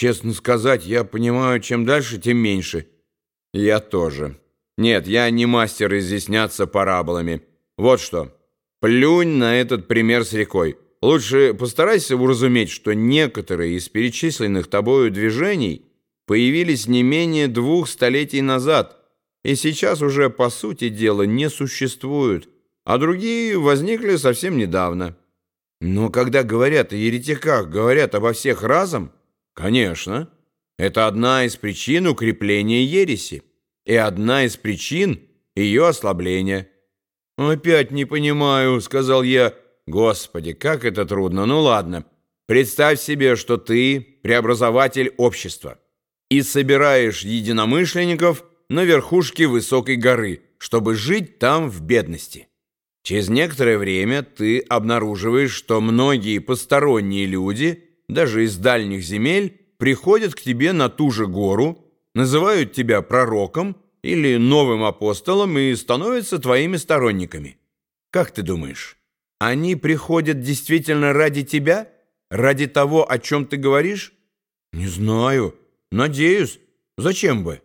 Честно сказать, я понимаю, чем дальше, тем меньше. Я тоже. Нет, я не мастер изъясняться параболами. Вот что. Плюнь на этот пример с рекой. Лучше постарайся уразуметь, что некоторые из перечисленных тобою движений появились не менее двух столетий назад и сейчас уже, по сути дела, не существуют, а другие возникли совсем недавно. Но когда говорят о еретиках, говорят обо всех разом, конечно, это одна из причин укрепления ереси и одна из причин ее ослабления. «Опять не понимаю», — сказал я, — Господи, как это трудно. Ну ладно. Представь себе, что ты преобразователь общества и собираешь единомышленников на верхушке высокой горы, чтобы жить там в бедности. Через некоторое время ты обнаруживаешь, что многие посторонние люди, даже из дальних земель, приходят к тебе на ту же гору, называют тебя пророком или новым апостолом и становятся твоими сторонниками. Как ты думаешь? Они приходят действительно ради тебя? Ради того, о чем ты говоришь? Не знаю. Надеюсь. Зачем бы?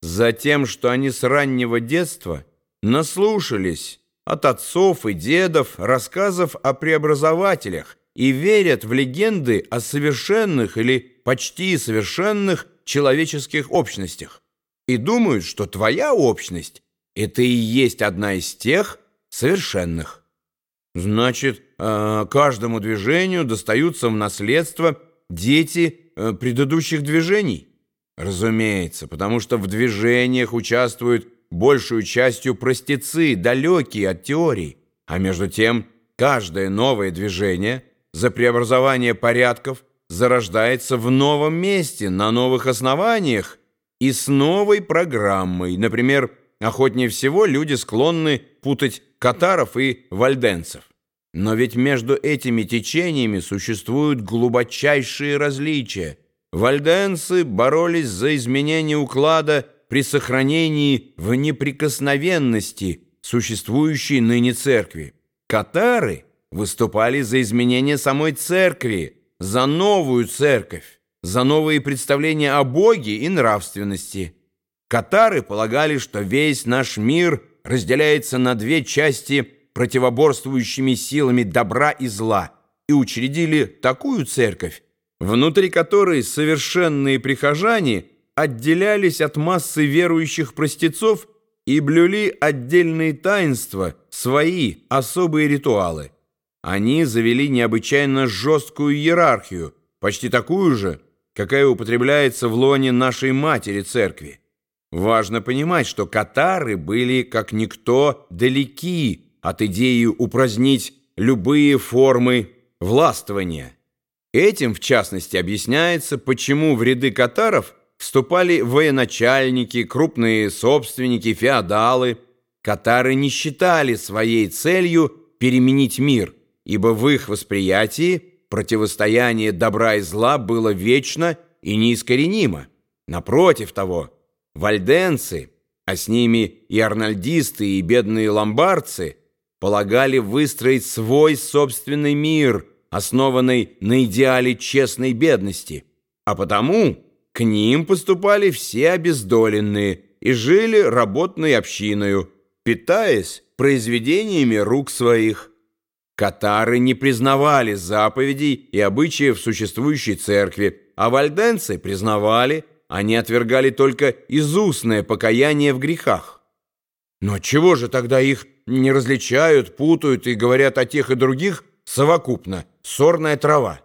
Затем, что они с раннего детства наслушались от отцов и дедов рассказов о преобразователях и верят в легенды о совершенных или почти совершенных человеческих общностях и думают, что твоя общность — это и есть одна из тех совершенных. Значит, э, каждому движению достаются в наследство дети э, предыдущих движений? Разумеется, потому что в движениях участвуют большую частью простецы, далекие от теорий. А между тем, каждое новое движение за преобразование порядков зарождается в новом месте, на новых основаниях и с новой программой. Например, охотнее всего люди склонны путать катаров и вальденцев. Но ведь между этими течениями существуют глубочайшие различия. Вальденцы боролись за изменение уклада при сохранении в неприкосновенности существующей ныне церкви. Катары выступали за изменение самой церкви, за новую церковь, за новые представления о Боге и нравственности. Катары полагали, что весь наш мир разделяется на две части – противоборствующими силами добра и зла и учредили такую церковь, внутри которой совершенные прихожане отделялись от массы верующих простецов и блюли отдельные таинства, свои особые ритуалы. Они завели необычайно жесткую иерархию, почти такую же, какая употребляется в лоне нашей матери церкви. Важно понимать, что катары были, как никто, далеки от идеи упразднить любые формы властвования. Этим, в частности, объясняется, почему в ряды катаров вступали военачальники, крупные собственники, феодалы. Катары не считали своей целью переменить мир, ибо в их восприятии противостояние добра и зла было вечно и неискоренимо. Напротив того, вальденцы, а с ними и арнольдисты, и бедные ломбардцы – полагали выстроить свой собственный мир, основанный на идеале честной бедности, а потому к ним поступали все обездоленные и жили работной общиною, питаясь произведениями рук своих. Катары не признавали заповедей и обычаев существующей церкви, а вальденцы признавали, они отвергали только изустное покаяние в грехах. Но чего же тогда их не различают, путают и говорят о тех и других совокупно, сорная трава.